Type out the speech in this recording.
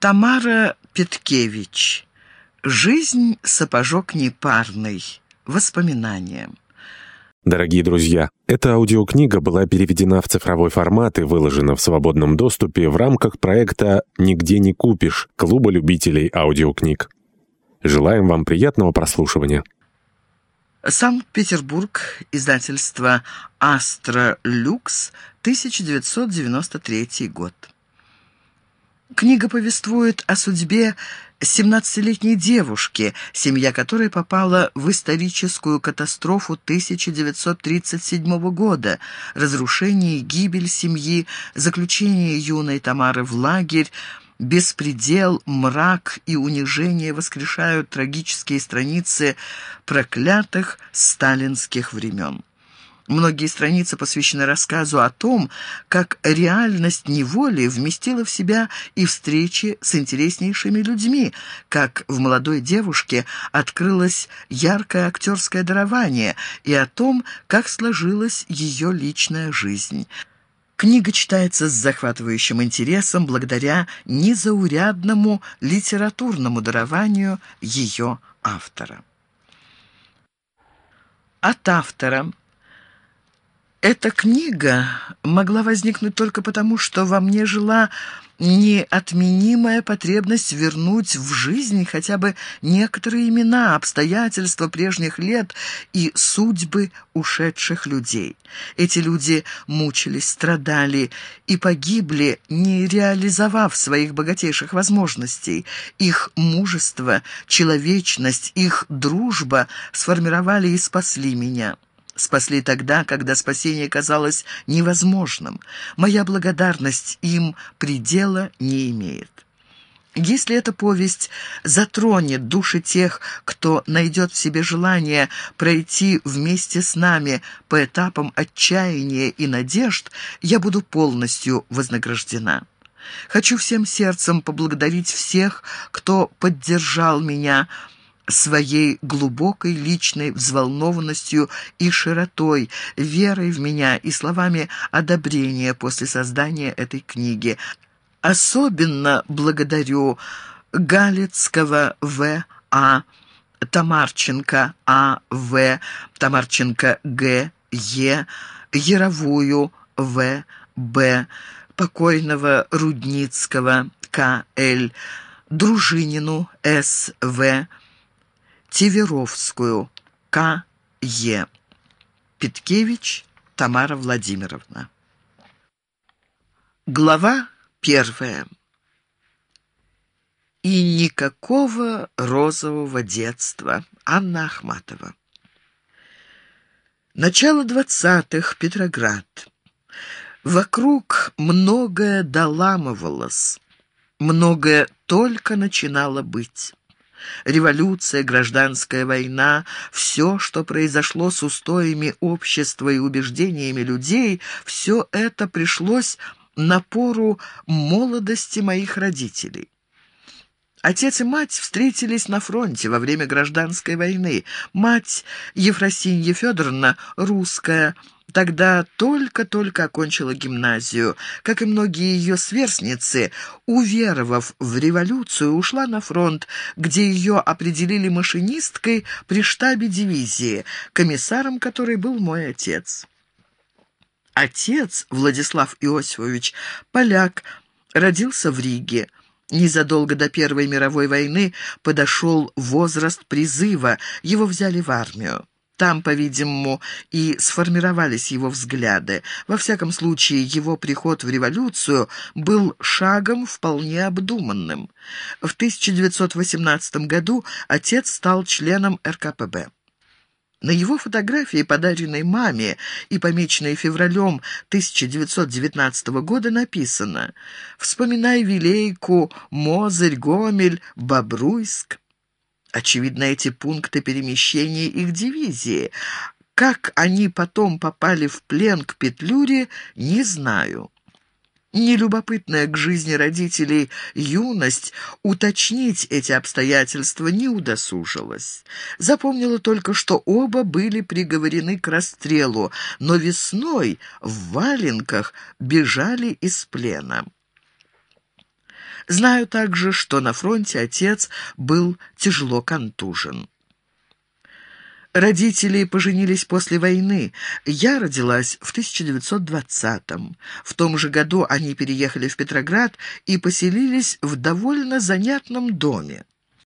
Тамара Петкевич. Жизнь сапожок непарный. Воспоминания. Дорогие друзья, эта аудиокнига была переведена в цифровой формат и выложена в свободном доступе в рамках проекта «Нигде не купишь» Клуба любителей аудиокниг. Желаем вам приятного прослушивания. Санкт-Петербург, издательство «Астра Люкс», 1993 год. Книга повествует о судьбе 17-летней девушки, семья которой попала в историческую катастрофу 1937 года, разрушение и гибель семьи, заключение юной Тамары в лагерь, беспредел, мрак и унижение воскрешают трагические страницы проклятых сталинских времен. Многие страницы посвящены рассказу о том, как реальность неволи вместила в себя и встречи с интереснейшими людьми, как в молодой девушке открылось яркое актерское дарование и о том, как сложилась ее личная жизнь. Книга читается с захватывающим интересом благодаря незаурядному литературному дарованию ее автора. От автора эта книга могла возникнуть только потому, что во мне жила неотменимая потребность вернуть в жизнь хотя бы некоторые имена, обстоятельства прежних лет и судьбы ушедших людей. Эти люди мучились, страдали и погибли, не реализовав своих богатейших возможностей. Их мужество, человечность, их дружба сформировали и спасли меня спасли тогда, когда спасение казалось невозможным. Моя благодарность им предела не имеет. Если эта повесть затронет души тех, кто найдет в себе желание пройти вместе с нами по этапам отчаяния и надежд, я буду полностью вознаграждена. Хочу всем сердцем поблагодарить всех, кто поддержал меня, своей глубокой личной взволнованностью и широтой, верой в меня и словами одобрения после создания этой книги. Особенно благодарю Галицкого В.А., Тамарченко А.В., Тамарченко Г. Е., Яровую В.Б., покойного Рудницкого К.Л., Дружинину С.В., Тиверовскую, К.Е. Петкевич Тамара Владимировна. Глава первая. И никакого розового детства. Анна Ахматова. Начало двадцатых. Петроград. Вокруг многое доламывалось, многое только начинало быть. Революция, гражданская война, все, что произошло с устоями общества и убеждениями людей, все это пришлось на пору молодости моих родителей. Отец и мать встретились на фронте во время гражданской войны. Мать Ефросинья Федоровна русская, Тогда только-только окончила гимназию. Как и многие ее сверстницы, уверовав в революцию, ушла на фронт, где ее определили машинисткой при штабе дивизии, комиссаром которой был мой отец. Отец, Владислав Иосифович, поляк, родился в Риге. Незадолго до Первой мировой войны подошел возраст призыва, его взяли в армию. Там, по-видимому, и сформировались его взгляды. Во всяком случае, его приход в революцию был шагом вполне обдуманным. В 1918 году отец стал членом РКПБ. На его фотографии, подаренной маме и помеченной февралем 1919 года, написано «Вспоминай Вилейку, Мозырь, Гомель, Бобруйск». Очевидно, эти пункты перемещения их дивизии. Как они потом попали в плен к Петлюре, не знаю. Нелюбопытная к жизни родителей юность уточнить эти обстоятельства не удосужилась. Запомнила только, что оба были приговорены к расстрелу, но весной в валенках бежали из плена. Знаю также, что на фронте отец был тяжело контужен. Родители поженились после войны. Я родилась в 1920-м. В том же году они переехали в Петроград и поселились в довольно занятном доме.